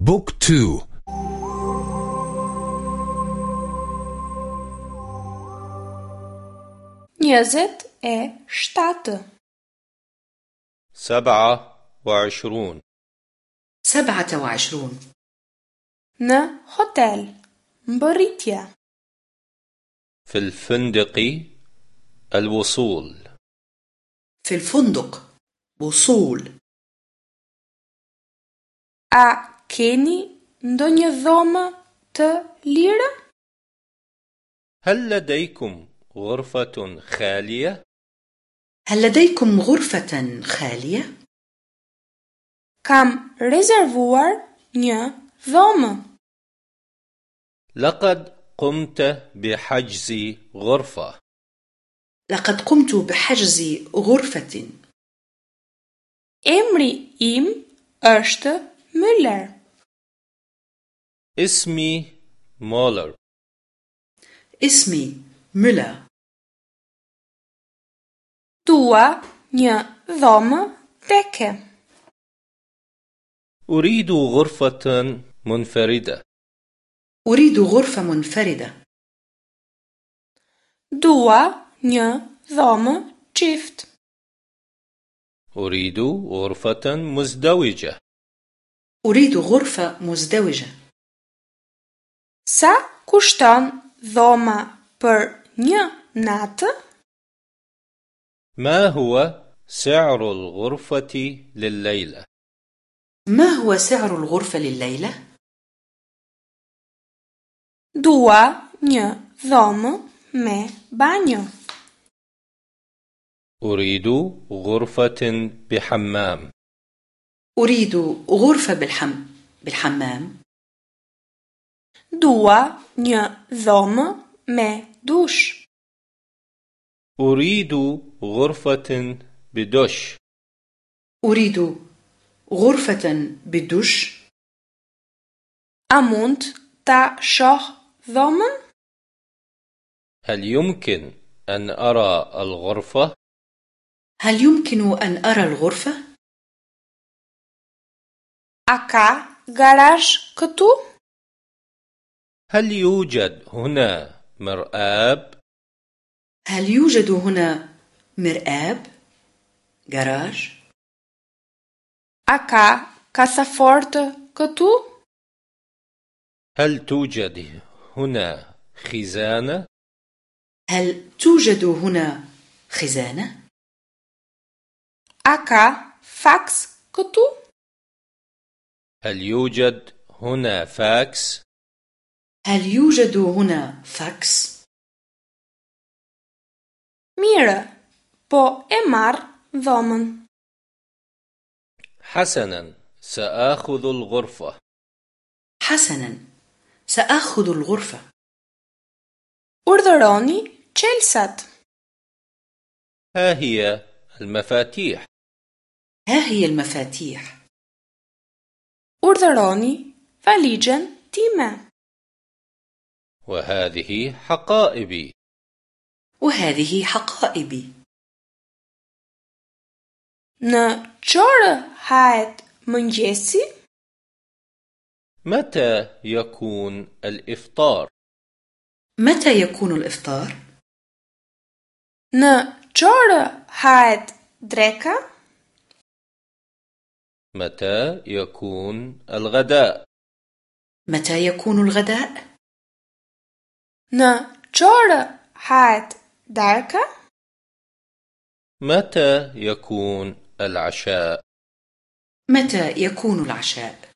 بوك تو Njëzet e shtatë. سبعة وعشرون سبعة وعشرون Në hotel. Mbërritje. في الفندق الوصول في الفندق وصول A keni ndonjë dhomë të lirë? هل لديكم غرفة خالية؟ هل لديكم غرفة خالية؟ Kam rezervuar një dhomë. لقد قمت بحجز غرفة لقد قمت بحجز غرفة Emri im është Müller. اسمي مولر اسمي ميلا Dua një dhomë teke. أريد غرفة منفردة. أريد غرفة منفردة. Dua një dhomë çift. أريد غرفة مزدوجة. أريد غرفة مزدوجة. Sa kushton dhoma për një natë? ما هو سعر الغرفة لليلة؟ ما هو سعر الغرفة لليلة؟ Dua një dhomë me banjo. أريد غرفة بحمام أريد غرفة بالحم بالحمام Dua një dhomë me dush. أريد غرفة بدش أريد غرفة بالدش A mund ta shoh dhomën? هل يمكن أن أرى الغرفة؟ هل يمكن أن أرى الغرفة؟ A ka garazh këtu? هل يوجد هنا مرآب؟ هل يوجد هنا مرآب؟ جراج؟ Ka kasafortë këtu? هل توجد هنا خزانة؟ هل توجد هنا خزانة؟ Ka faks këtu? هل يوجد هنا فاكس؟ هل يوجد هنا فاكس؟ Po e marr dhomën. حسنا سآخذ الغرفة حسنا سآخذ الغرفة Urdhëroni çelsat. ها هي المفاتيح ها هي المفاتيح Urdhëroni valixhen time. وهذه حقائبي وهذه حقائبي Në çore hahet mëngjesi? متى يكون الإفطار؟ متى يكون الإفطار؟ Në çore hahet dreka? متى يكون الغداء؟ متى يكون الغداء؟ Në çore hahet darka? متى يكون العشاء؟ متى يكون العشاء؟